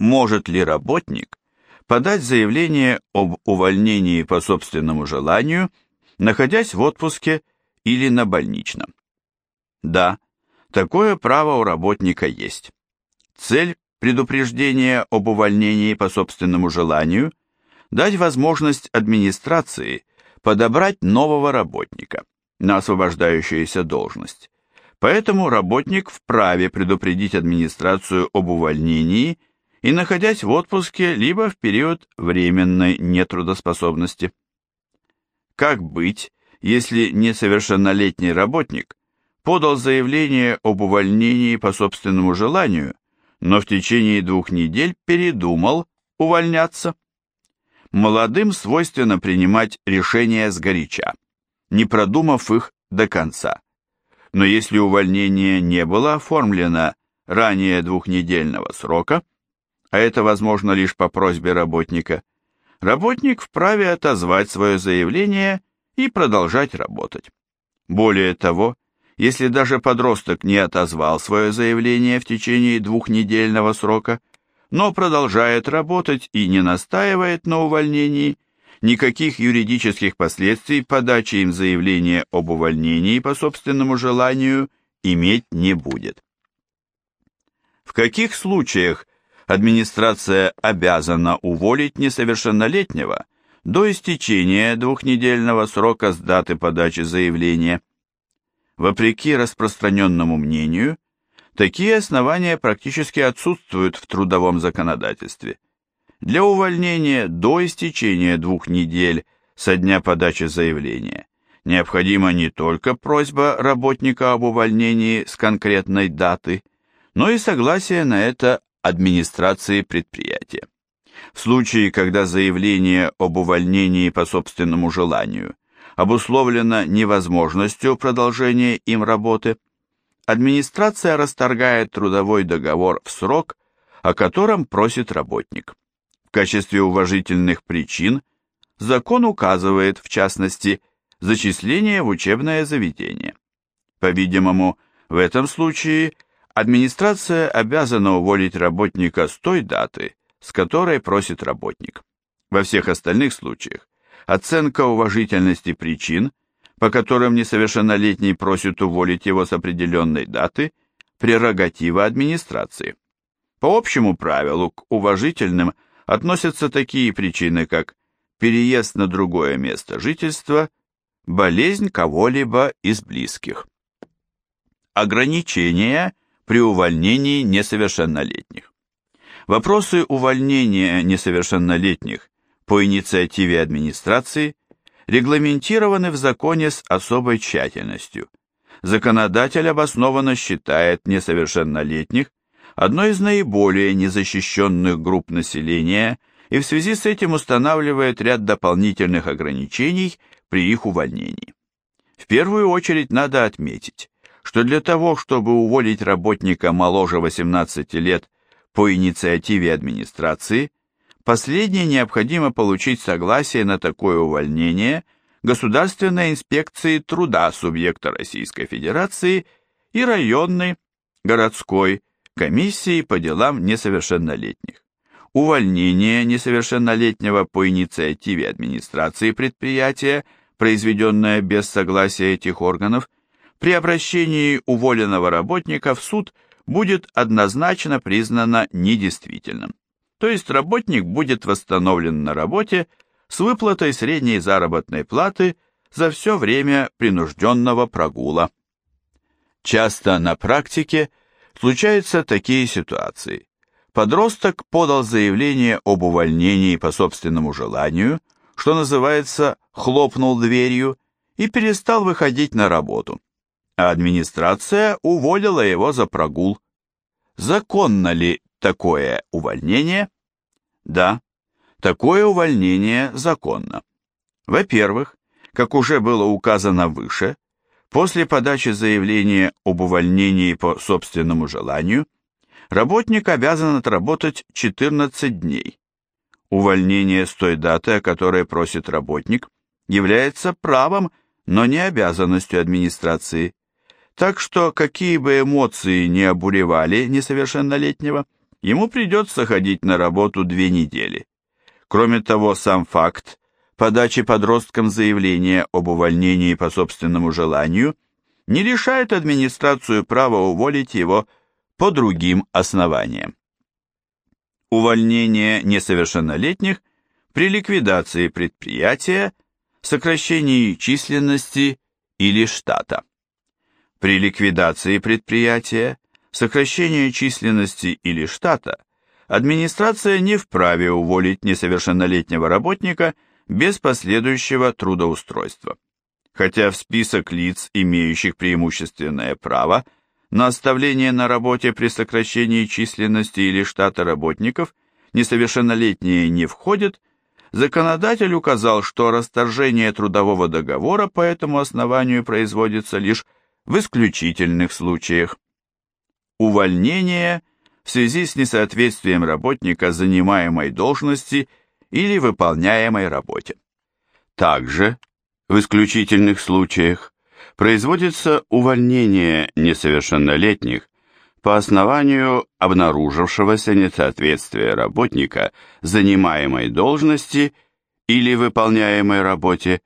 может ли работник подать заявление об увольнении по собственному желанию, находясь в отпуске или на больничном. Да, такое право у работника есть. Цель предупреждения об увольнении по собственному желанию – дать возможность администрации подобрать нового работника на освобождающуюся должность. Поэтому работник вправе предупредить администрацию об увольнении – и находясь в отпуске либо в период временной нетрудоспособности. Как быть, если несовершеннолетний работник подал заявление об увольнении по собственному желанию, но в течение двух недель передумал увольняться? Молодым свойственно принимать решения сгоряча, не продумав их до конца. Но если увольнение не было оформлено ранее двухнедельного срока, а это возможно лишь по просьбе работника, работник вправе отозвать свое заявление и продолжать работать. Более того, если даже подросток не отозвал свое заявление в течение двухнедельного срока, но продолжает работать и не настаивает на увольнении, никаких юридических последствий подачи им заявления об увольнении по собственному желанию иметь не будет. В каких случаях администрация обязана уволить несовершеннолетнего до истечения двухнедельного срока с даты подачи заявления. Вопреки распространенному мнению, такие основания практически отсутствуют в трудовом законодательстве. Для увольнения до истечения двух недель со дня подачи заявления необходима не только просьба работника об увольнении с конкретной даты, но и согласие на это администрации предприятия. В случае, когда заявление об увольнении по собственному желанию обусловлено невозможностью продолжения им работы, администрация расторгает трудовой договор в срок, о котором просит работник. В качестве уважительных причин закон указывает, в частности, зачисление в учебное заведение. По-видимому, в этом случае – администрация обязана уволить работника с той даты, с которой просит работник. Во всех остальных случаях оценка уважительности причин, по которым несовершеннолетний просит уволить его с определенной даты, прерогатива администрации. По общему правилу к уважительным относятся такие причины, как переезд на другое место жительства, болезнь кого-либо из близких. Ограничения при увольнении несовершеннолетних. Вопросы увольнения несовершеннолетних по инициативе администрации регламентированы в законе с особой тщательностью. Законодатель обоснованно считает несовершеннолетних одной из наиболее незащищенных групп населения и в связи с этим устанавливает ряд дополнительных ограничений при их увольнении. В первую очередь надо отметить, что для того, чтобы уволить работника моложе 18 лет по инициативе администрации, последнее необходимо получить согласие на такое увольнение Государственной инспекции труда субъекта Российской Федерации и районной, городской комиссии по делам несовершеннолетних. Увольнение несовершеннолетнего по инициативе администрации предприятия, произведенное без согласия этих органов – при обращении уволенного работника в суд будет однозначно признано недействительным. То есть работник будет восстановлен на работе с выплатой средней заработной платы за все время принужденного прогула. Часто на практике случаются такие ситуации. Подросток подал заявление об увольнении по собственному желанию, что называется «хлопнул дверью» и перестал выходить на работу а администрация уволила его за прогул. Законно ли такое увольнение? Да, такое увольнение законно. Во-первых, как уже было указано выше, после подачи заявления об увольнении по собственному желанию, работник обязан отработать 14 дней. Увольнение с той даты, о которой просит работник, является правом, но не обязанностью администрации. Так что, какие бы эмоции не обуревали несовершеннолетнего, ему придется ходить на работу две недели. Кроме того, сам факт подачи подросткам заявления об увольнении по собственному желанию не лишает администрацию права уволить его по другим основаниям. Увольнение несовершеннолетних при ликвидации предприятия, сокращении численности или штата. При ликвидации предприятия, сокращении численности или штата администрация не вправе уволить несовершеннолетнего работника без последующего трудоустройства. Хотя в список лиц, имеющих преимущественное право на оставление на работе при сокращении численности или штата работников, несовершеннолетние не входят, законодатель указал, что расторжение трудового договора по этому основанию производится лишь в исключительных случаях. Увольнение в связи с несоответствием работника занимаемой должности или выполняемой работе. Также, в исключительных случаях, производится увольнение несовершеннолетних по основанию обнаружившегося несоответствия работника занимаемой должности или выполняемой работе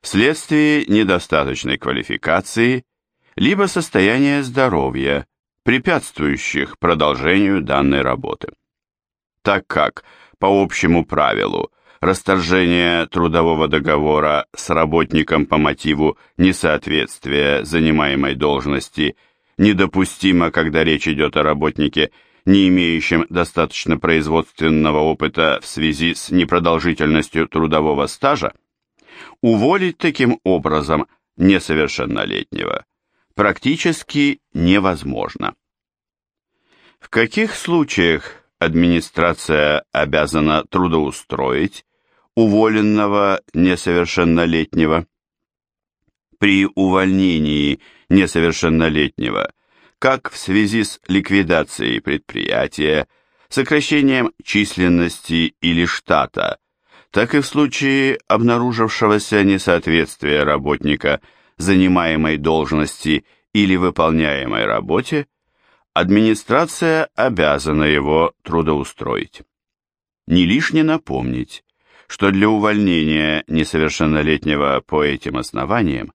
вследствие недостаточной квалификации либо состояния здоровья, препятствующих продолжению данной работы. Так как, по общему правилу, расторжение трудового договора с работником по мотиву несоответствия занимаемой должности – недопустимо, когда речь идет о работнике, не имеющем достаточно производственного опыта в связи с непродолжительностью трудового стажа, уволить таким образом несовершеннолетнего практически невозможно. В каких случаях администрация обязана трудоустроить уволенного несовершеннолетнего? При увольнении несовершеннолетнего, как в связи с ликвидацией предприятия, сокращением численности или штата, так и в случае обнаружившегося несоответствия работника занимаемой должности или выполняемой работе, администрация обязана его трудоустроить. Не лишне напомнить, что для увольнения несовершеннолетнего по этим основаниям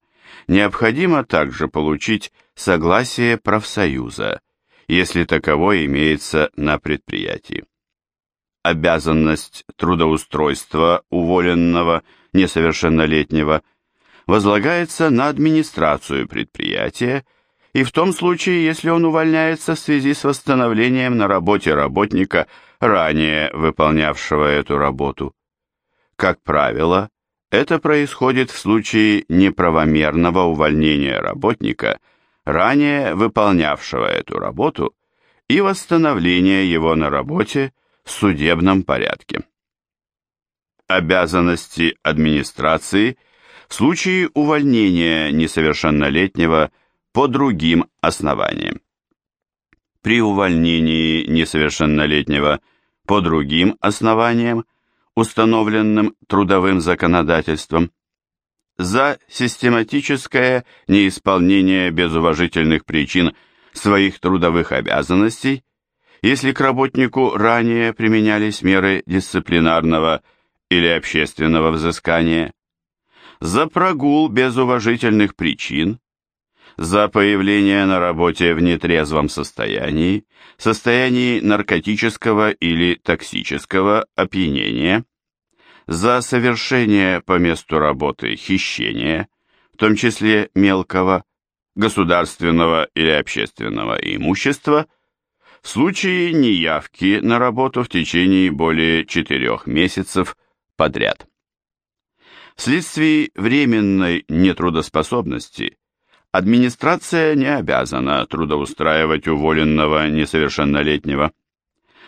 необходимо также получить согласие профсоюза, если таковое имеется на предприятии. Обязанность трудоустройства уволенного несовершеннолетнего возлагается на администрацию предприятия и в том случае, если он увольняется в связи с восстановлением на работе работника, ранее выполнявшего эту работу. Как правило, это происходит в случае неправомерного увольнения работника, ранее выполнявшего эту работу, и восстановления его на работе в судебном порядке. Обязанности администрации в случае увольнения несовершеннолетнего по другим основаниям. При увольнении несовершеннолетнего по другим основаниям установленным трудовым законодательством, за систематическое неисполнение без уважительных причин своих трудовых обязанностей, если к работнику ранее применялись меры дисциплинарного или общественного взыскания, за прогул без уважительных причин, за появление на работе в нетрезвом состоянии, состоянии наркотического или токсического опьянения, за совершение по месту работы хищения, в том числе мелкого, государственного или общественного имущества, в случае неявки на работу в течение более четырех месяцев подряд. Вследствие временной нетрудоспособности Администрация не обязана трудоустраивать уволенного несовершеннолетнего.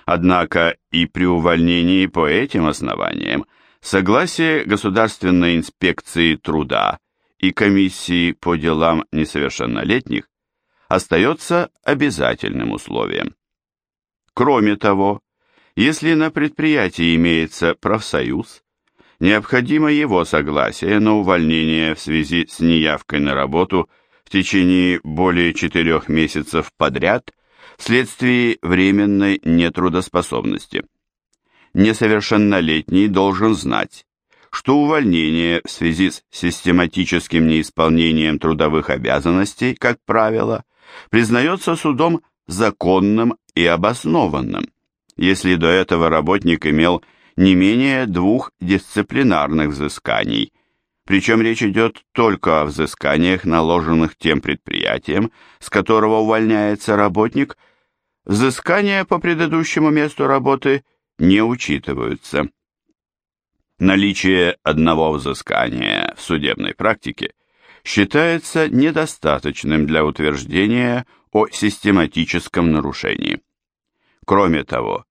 Однако и при увольнении по этим основаниям согласие Государственной инспекции труда и комиссии по делам несовершеннолетних остается обязательным условием. Кроме того, если на предприятии имеется профсоюз, необходимо его согласие на увольнение в связи с неявкой на работу – в течение более четырех месяцев подряд вследствие временной нетрудоспособности. Несовершеннолетний должен знать, что увольнение в связи с систематическим неисполнением трудовых обязанностей, как правило, признается судом законным и обоснованным, если до этого работник имел не менее двух дисциплинарных взысканий, причем речь идет только о взысканиях, наложенных тем предприятием, с которого увольняется работник, взыскания по предыдущему месту работы не учитываются. Наличие одного взыскания в судебной практике считается недостаточным для утверждения о систематическом нарушении. Кроме того,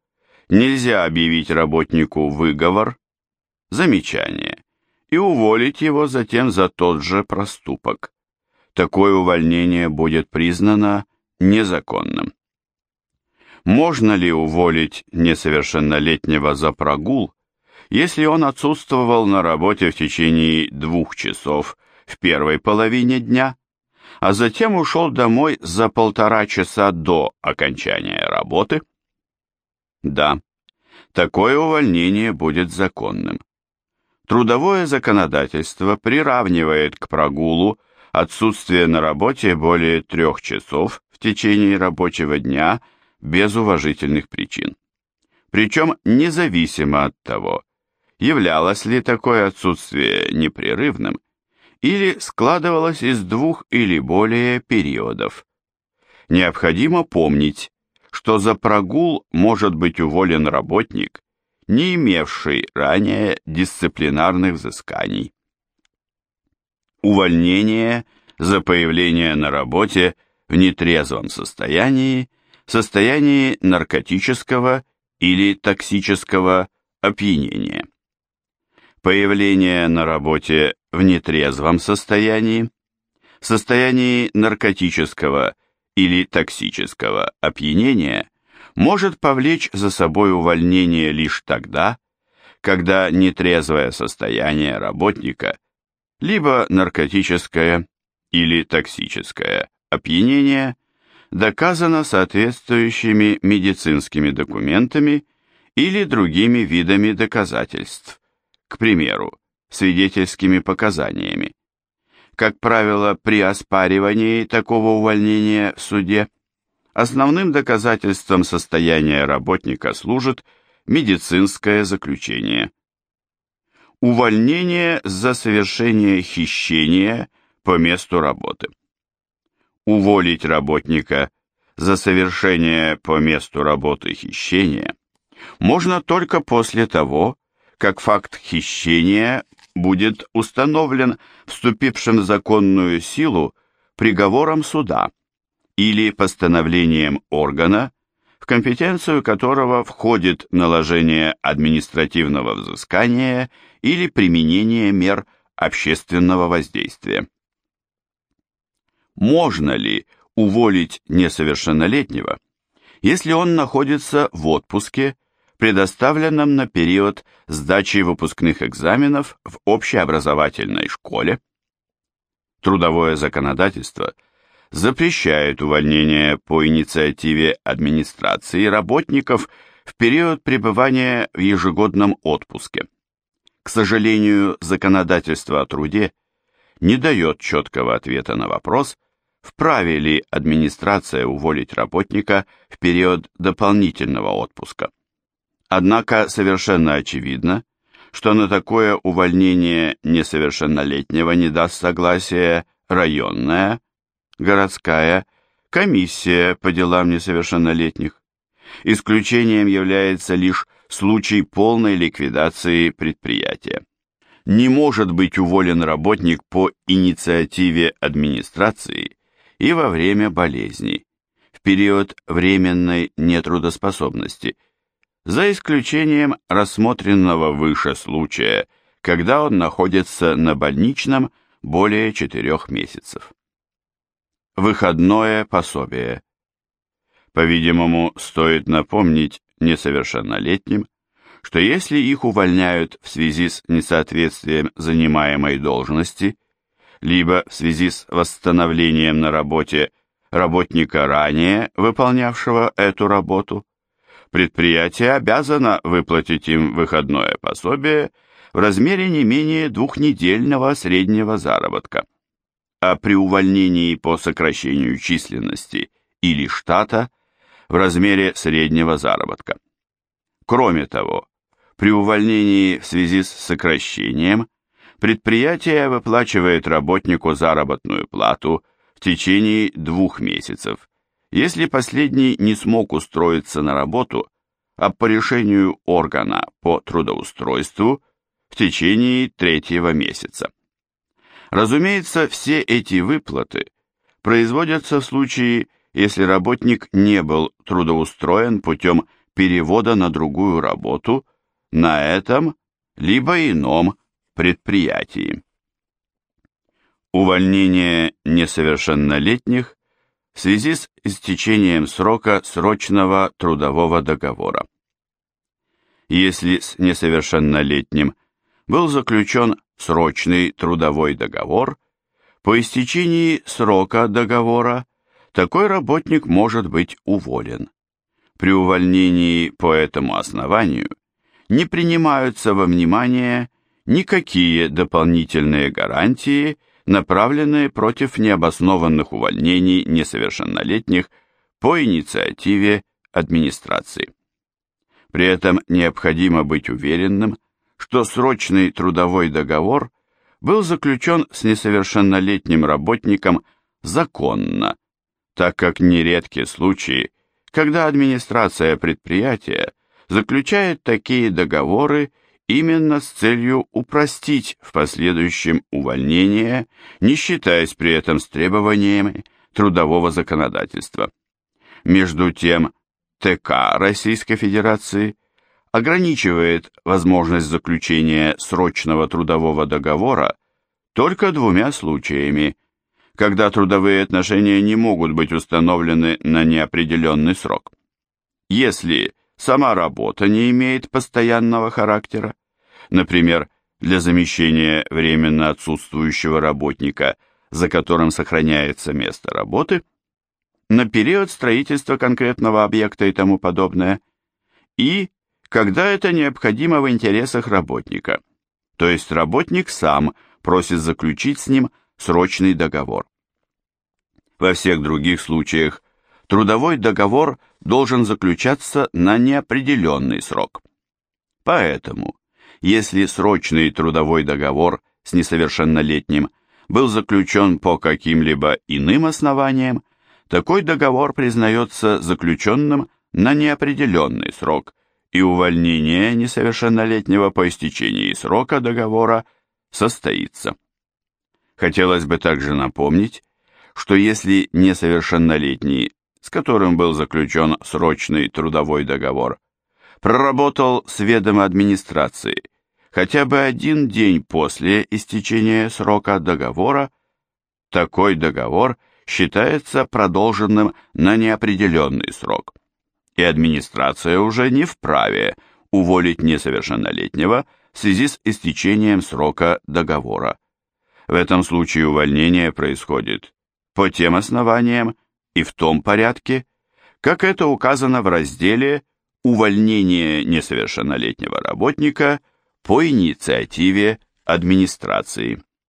нельзя объявить работнику выговор, замечание и уволить его затем за тот же проступок. Такое увольнение будет признано незаконным. Можно ли уволить несовершеннолетнего за прогул, если он отсутствовал на работе в течение двух часов в первой половине дня, а затем ушел домой за полтора часа до окончания работы? Да, такое увольнение будет законным. Трудовое законодательство приравнивает к прогулу отсутствие на работе более трех часов в течение рабочего дня без уважительных причин. Причем независимо от того, являлось ли такое отсутствие непрерывным или складывалось из двух или более периодов. Необходимо помнить, что за прогул может быть уволен работник, не имевший ранее дисциплинарных взысканий. Увольнение за появление на работе в нетрезвом состоянии, состоянии наркотического или токсического опьянения. Появление на работе в нетрезвом состоянии, состоянии наркотического или токсического опьянения может повлечь за собой увольнение лишь тогда, когда нетрезвое состояние работника, либо наркотическое или токсическое опьянение доказано соответствующими медицинскими документами или другими видами доказательств, к примеру, свидетельскими показаниями. Как правило, при оспаривании такого увольнения в суде основным доказательством состояния работника служит медицинское заключение. Увольнение за совершение хищения по месту работы. Уволить работника за совершение по месту работы хищения можно только после того, как факт хищения будет установлен вступившим в законную силу приговором суда или постановлением органа, в компетенцию которого входит наложение административного взыскания или применение мер общественного воздействия. Можно ли уволить несовершеннолетнего, если он находится в отпуске предоставленном на период сдачи выпускных экзаменов в общеобразовательной школе. Трудовое законодательство запрещает увольнение по инициативе администрации работников в период пребывания в ежегодном отпуске. К сожалению, законодательство о труде не дает четкого ответа на вопрос, вправе ли администрация уволить работника в период дополнительного отпуска. Однако совершенно очевидно, что на такое увольнение несовершеннолетнего не даст согласия районная, городская комиссия по делам несовершеннолетних. Исключением является лишь случай полной ликвидации предприятия. Не может быть уволен работник по инициативе администрации и во время болезни, в период временной нетрудоспособности – за исключением рассмотренного выше случая, когда он находится на больничном более четырех месяцев. Выходное пособие. По-видимому, стоит напомнить несовершеннолетним, что если их увольняют в связи с несоответствием занимаемой должности, либо в связи с восстановлением на работе работника, ранее выполнявшего эту работу, предприятие обязано выплатить им выходное пособие в размере не менее двухнедельного среднего заработка. А при увольнении по сокращению численности или штата в размере среднего заработка. Кроме того, при увольнении в связи с сокращением предприятие выплачивает работнику заработную плату в течение двух месяцев, если последний не смог устроиться на работу, а по решению органа по трудоустройству в течение третьего месяца. Разумеется, все эти выплаты производятся в случае, если работник не был трудоустроен путем перевода на другую работу на этом либо ином предприятии. Увольнение несовершеннолетних в связи с истечением срока срочного трудового договора. Если с несовершеннолетним был заключен срочный трудовой договор, по истечении срока договора такой работник может быть уволен. При увольнении по этому основанию не принимаются во внимание никакие дополнительные гарантии, направленные против необоснованных увольнений несовершеннолетних по инициативе администрации. При этом необходимо быть уверенным, что срочный трудовой договор был заключен с несовершеннолетним работником законно, так как нередки случаи, когда администрация предприятия заключает такие договоры именно с целью упростить в последующем увольнение, не считаясь при этом с требованиями трудового законодательства. Между тем, ТК Российской Федерации ограничивает возможность заключения срочного трудового договора только двумя случаями, когда трудовые отношения не могут быть установлены на неопределенный срок. Если Сама работа не имеет постоянного характера. Например, для замещения временно отсутствующего работника, за которым сохраняется место работы, на период строительства конкретного объекта и тому подобное, и когда это необходимо в интересах работника, то есть работник сам просит заключить с ним срочный договор. Во всех других случаях трудовой договор должен заключаться на неопределенный срок. Поэтому, если срочный трудовой договор с несовершеннолетним был заключен по каким-либо иным основаниям, такой договор признается заключенным на неопределенный срок, и увольнение несовершеннолетнего по истечении срока договора состоится. Хотелось бы также напомнить, что если несовершеннолетний с которым был заключен срочный трудовой договор, проработал с ведома администрации хотя бы один день после истечения срока договора, такой договор считается продолженным на неопределенный срок, и администрация уже не вправе уволить несовершеннолетнего в связи с истечением срока договора. В этом случае увольнение происходит по тем основаниям, и в том порядке, как это указано в разделе «Увольнение несовершеннолетнего работника по инициативе администрации».